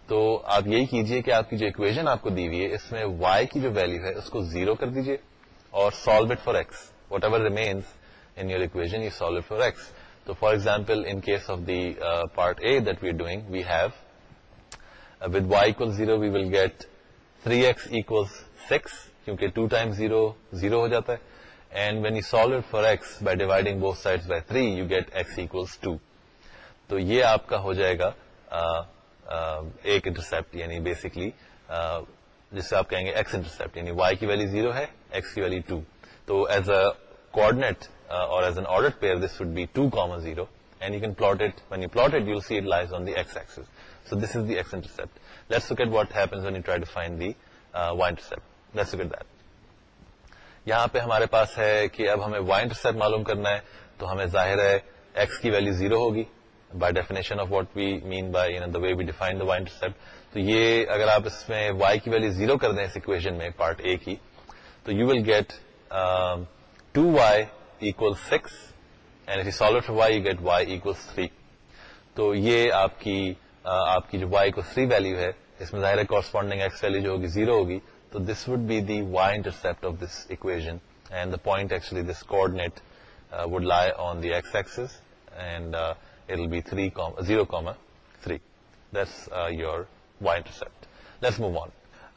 تو آپ یہی کیجئے کہ آپ کی جو اکویژن آپ کو دی ہوئی ہے اس میں وائی کی جو ویلو ہے اس کو زیرو کر دیجئے اور solve it for x whatever remains in your equation solve it for x تو for example in case of the part a that we are doing we have with Y equal zero we will get three x equal six کیونکہ ٹو ٹائم زیرو زیرو ہو جاتا ہے and when you it for x by dividing both side by three you get x equal two تو یہ آپ کا ہو جائے گا ایک انٹرسپٹ یعنی بیسکلی جس سے آپ کہیں گے ایکس انٹرسپٹ یعنی وائی کی ویلی زیرو ہے ایکس کی ویلی ٹو تو ایز اے کوڈنیٹ اور as an order pair this would be two comma zero and you can plot it when you plot it you see it lies on the x x so this is the x intercept let's to get what happens when you try to find the Y intercept let's to get that یہاں پہ ہمارے پاس ہے کہ اب ہمیں وائی انٹرسپٹ معلوم کرنا ہے تو ہمیں ظاہر ہے ایکس کی ویلو زیرو ہوگی by definition of what we mean by the way we define the Y intercept تو یہ اگر آپ اس میں وائی کی ویلو زیرو کر دیں اس اکویشن میں پارٹ اے کی تو you will get two Y equal six and solve four Y you get Y equal three تو یہ آپ کی uh, آپ کی جو وائی کو تھری ویلو ہے اس میں ظاہر ہے کورسپونڈنگ ایکس ویلو جو ہوگی زیرو ہوگی تو this would be the Y intercept of this equation and the point actually this coordinate would lie on the x axis and زیرومیٹس your Y intercept let موٹ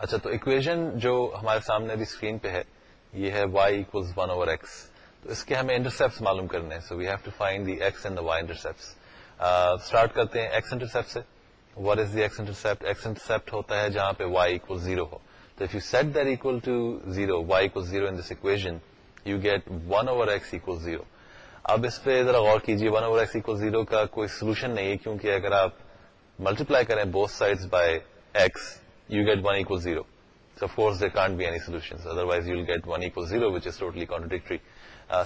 اچھا تو اکویژن جو ہمارے سامنے اسکرین پہ ہے یہ اکوز ون اوور ایکس تو اس کے ہمیں انٹرسپٹ معلوم کرنے so have to find Y intercept start کرتے ہیں جہاں پہ wise zero you set equal to zero this equation you get one over x ایوز zero اب اس پہ ذرا غور کیجیے one over x equal zero کا کوئی سولوشن نہیں ہے کیونکہ اگر آپ ملٹی پلائی كریں بہت side by x you get one كو zero so force they can't be any solution other wise you get one كو zero which is totally contradictory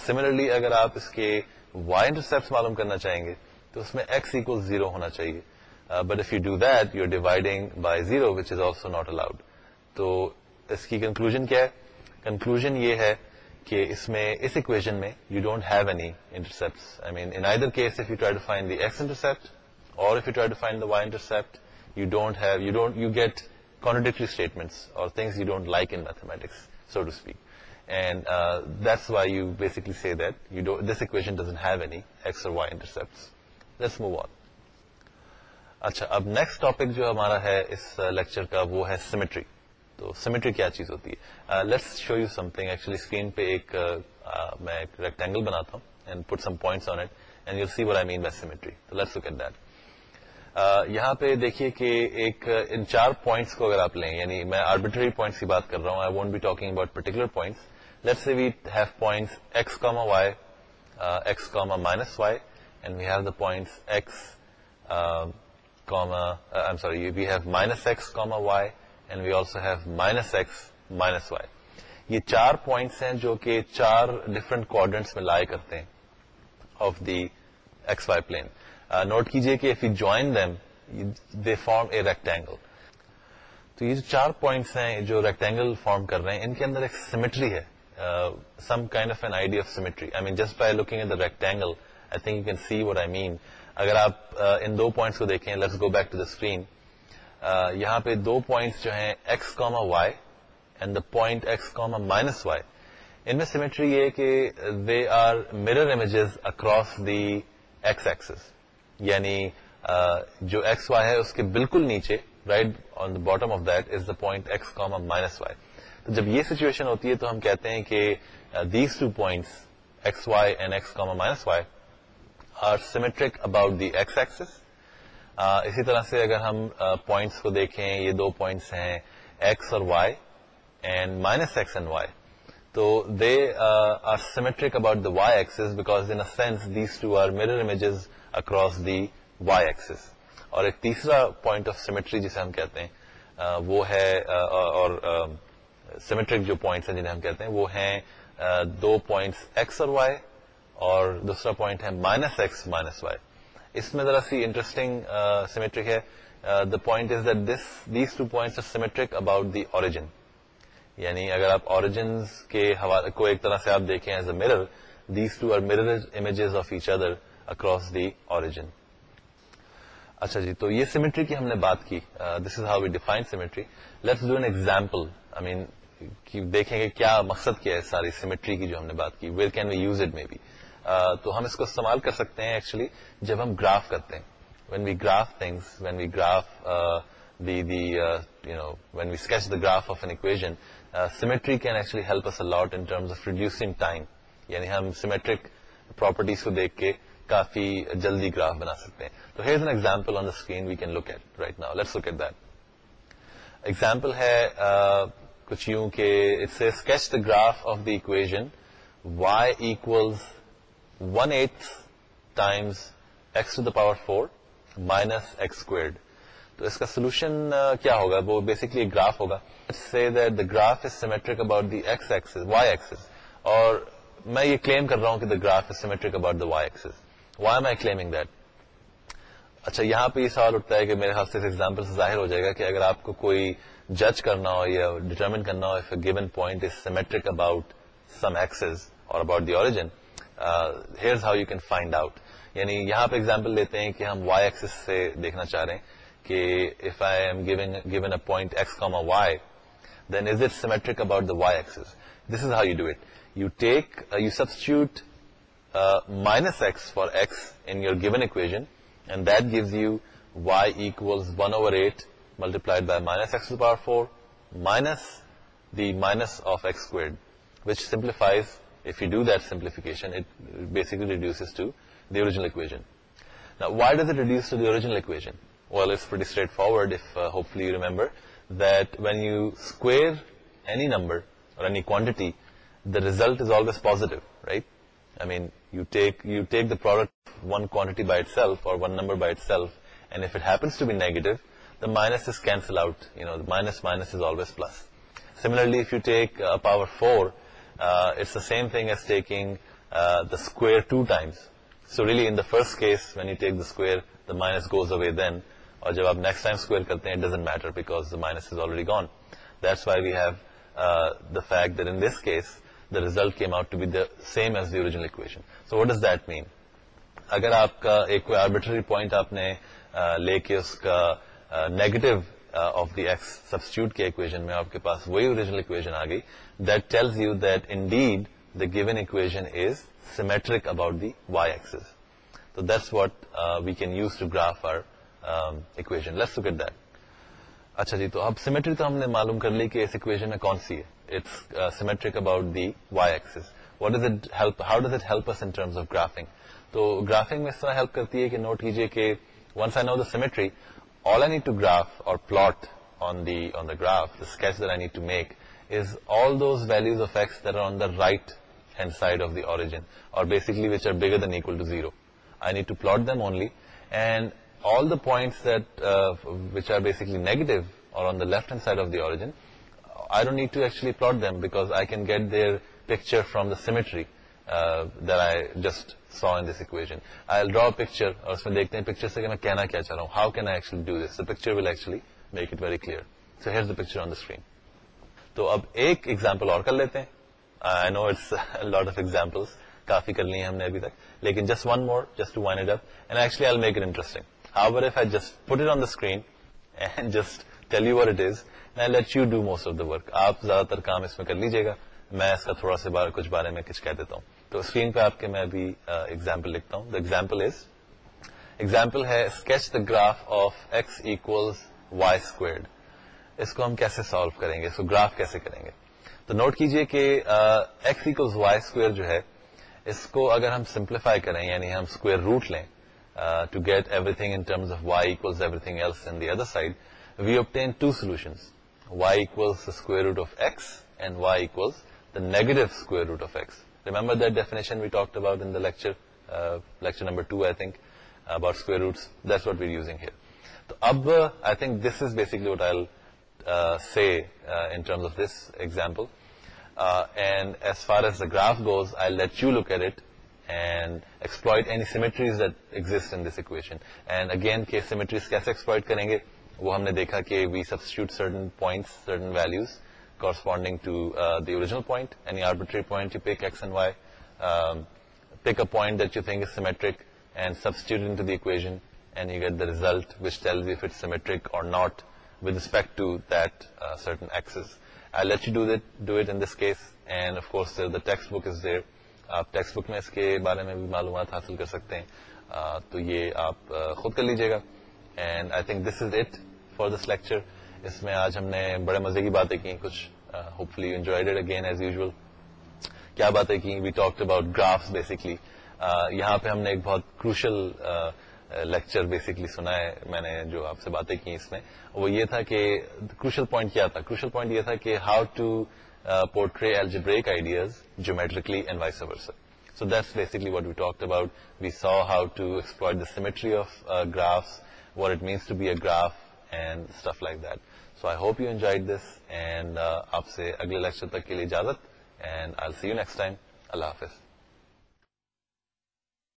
similarly اگر آپ اس کے وائی انٹرسپٹ معلوم کرنا چاہیں گے تو اس میں ایکس ایكو زیرو ہونا چاہیے but if you do that you dividing by zero which is also not allowed تو اس کی کنکلوژ کیا ہے کنکلوژ یہ ہے کہ اس میں اس اکویژن میں you don't have any intercept I mean in either case if you try to find the x intercept اور if you try to find the Y intercept you don't have you don't you get contradictory statements اور things you don't like in mathematics so to speak and that's why you basically see that you this equation doesn't have any x اور y intercept let's move on اچھا اب نیکسٹ ٹاپک جو ہمارا ہے اس لیکچر uh, کا وہ ہے سیمیٹری تو سیمیٹری کیا چیز ہوتی ہے let's show you something actually screen پہ ایک uh, uh, میں ایک ریکٹینگل بناتا ہوں and put some points on it and you see what I mean by symmetry تو لیٹس لک ایٹ دیٹ یہاں پہ دیکھیے کہ ایک uh, ان چار پوائنٹس کو اگر آپ لیں یعنی میں آربیٹری پوائنٹس کی بات کر رہا ہوں I won't be talking about particular points let's we have points x comma y x comma minus y and we have the points x comma sorry we have minus x comma y and we also have minus minus x y یہ چار پوائنٹس ہیں جو کہ چار ڈفرنٹ کوڈنٹس میں لائے کرتے ہیں of the x Y plane note کیجیے کہ if you join they form a rectangle تو یہ جو چار پوائنٹس ہیں جو ریکٹینگل فارم کر رہے ہیں ان کے اندر ایک سیمیٹری ہے some kind of an idea of symmetry I mean just by looking at the rectangle I think you can see what I mean اگر آپ ان uh, دو پوائنٹس کو دیکھیں let's go back to the screen یہاں پہ دو پوائنٹس جو ہیں x comma y and the point x comma minus y ان میں سیمیٹری یہ کہ they are mirror images across the x Axis یعنی جو ایکس وائی ہے اس کے بالکل نیچے right on the bottom of that is the point x comma minus y جب یہ سچویشن ہوتی ہے تو ہم کہتے ہیں کہ these two points x y and x comma minus y are symmetric about the x axis اسی طرح سے اگر ہم پوائنٹس کو دیکھیں یہ دو پوائنٹس ہیں ایکس اور y and minus x and y تو they are symmetric about the y y's because in sense these two are mirror images across the Y Axis اور ایک تیسرا پوائنٹ آف سیمیٹری جسے ہم کہتے ہیں وہ ہے اور سیمیٹرک جو پوائنٹس ہیں جنہیں ہم کہتے ہیں وہ ہیں دو پوائنٹس ایکس اور وائی اور دوسرا پوائنٹ ہے مائنس ایکس مائنس وائی اس میں ذرا سی انٹرسٹنگ سیمیٹرک uh, ہے the point is that this these two point are symmetric about the origin یعنی اگر آپ آرجن کے حوالے کو ایک طرح سے آپ دیکھیں as a mirror these two are mirror images of each other across the origin اچھا جی تو یہ سیمیٹری کی ہم نے بات کی this is how we define symmetry let's do an example I mean دیکھیں گے کیا مقصد کیا ہے ساری سیمیٹری کی جو ہم نے بات کی where can we use it maybe تو ہم اس کو استعمال کر سکتے ہیں ایکچولی جب ہم گراف کرتے ہیں when we graph things when we graph when we sketch the graph of an equation symmetry can actually help us a lot in terms of reducing time یعنی ہم سیمیٹرک پراپرٹیز کو دیکھ کے کافی جلدی گراف بنا سکتے ہیں تو here an example on the screen we can look at right now let's look at that example ہے کچھ یوں کہ it's a sketch the graph of the equation y equals one eight times x to the power four minus x squared تو اس کا سولوشن uh, کیا ہوگا وہ بیسکلی گراف ہوگا graph is symmetric about the x x y اور میں یہ کلیم کر رہا ہوں کہ the graph is symmetric about the y y am I claiming that اچھا یہاں پہ یہ سوال اٹھتا ہے کہ میرے خیال سے اس ایگزامپل سے ظاہر ہو جائے گا کہ اگر آپ کو کوئی جج کرنا ہو یا ڈیٹرمن کرنا ہو given point is symmetric about some x اور about the origin here how you can find out یعنی یہاں پہ ایگزامپل لیتے ہیں کہ ہم وائی ایکس سے دیکھنا چاہ رہے ہیں کہ if I am given given a point x comma y then is it symmetric about the y x this is how you do it you take you substitute minus x for x in your given equation and that gives you y equals one over eight multiplied by minus x power four minus the minus of x squared which simplifies if you do دلیفکیشن reduce to original وائ ڈ is it reduce to دیجنل result positive right I میری ون کوانٹیٹی بائیس اور minus is cancel out you know minus minus plus similarly if you take power four it's same thing is taking two times so really in the first case when you take the the minus goes away then اور جب آپ اسکوئر کرتے ہیں fact then this case the result be same as equation so what does that mean اگر آپ کا ایک آربیٹری پوائنٹ آپ نے لے کے اس کا نیگیٹو آف ایکس سبسٹیوٹ کے اکویژن میں آپ کے پاس وہی اوریجنل اکویژن آ گئی given equation is symmetric about the Y Axis تو that's what we can use to graph R G تو ہم نے معلوم کر لی کہ اس اکویژن میں کون سی ہے it's symmetric about the wise what does it how does it help of graphing تو گرافنگ میں اس طرح ہیلپ کرتی ہے کہ نوٹ کیجیے کہ once I know the symmetry all to graph اور plot on the graph sketch to make right hand side of the origin or basically which are bigger than equal zero I need to plot them only and all the point or left hand side of the origin plot them because I can get their picture from the symmetry there I just so in this equation I draw picture اور اس میں دیکھتے ہیں پکچر سے کہنا کیا چل رہا ہوں how can I do this see picture will actually make it very clear so here's the picture on the screen تو اب ایک ایگزامپل اور کر لیتے ہیں I know it's lot of example کافی کر لی ہیں ہم نے ابھی تک لیکن just one more just to wind it up and actually I make it interesting however if I just put it on the screen and just tell you it is and let you do most of the work آپ زیادہ تر کام اس میں کر لیجیے گا میں اس کا تھوڑا سا بار کچھ بارے میں کچھ کہہ دیتا ہوں تو اسکرین پہ آپ کے میں ابھی ایگزامپل لکھتا ہوں دا ایگزامپل از ایگزامپل ہے sketch the graph of x equals y squared اس کو ہم کیسے سالو کریں گے اس کو گراف کیسے کریں گے تو نوٹ کیجئے کہ ایکس ایکلز وائی اسکوئر جو ہے اس کو اگر ہم سمپلیفائی کریں یعنی ہم اسکوئر روٹ لیں to get everything in terms of Y everything else in the other side we obtain two Y wise square root of x and Y the negative root of x definition we talk lecture number roots what using here تو اب I think this is what I see in terms of this example and as far as the graph goes I'd you look it and explained any symmetries exist in this equation and again کے سیمیٹریز کیسے ایکسپلائڈ کریں گے وہ ہم نے دیکھا کہ we substitute certain point certain values corresponding to دیجنل points and Y pick a point symmetric and substituting and you get the result which tell ویف اٹ سیمیٹرک اور ناٹ بھی معلومات حاصل کر سکتے ہیں تو یہ آپ خود کر لیجیے گا this is it for this lecture اس میں آج ہم نے بڑے مزے کی باتیں کی کچھ fully enjoy again as usual کیا باتیں کی we talk about graphs basically یہاں پہ ہم نے ایک بہت کروشل لیکچر بیسکلی سنا ہے میں نے جو آپ سے باتیں کی اس میں وہ یہ تھا کہ کروشل پوائنٹ کیا تھا کروشل پوائنٹ یہ تھا کہ how to portray ideas and voice بریکٹرکلیور so that's basically what we talk about we so how to explore the symmetry of graphs what it means to be a graph and stuff like that so I hope you enjoy اگلے لیکچر تک کے لیے اجازت and I see you next time اللہ حافظ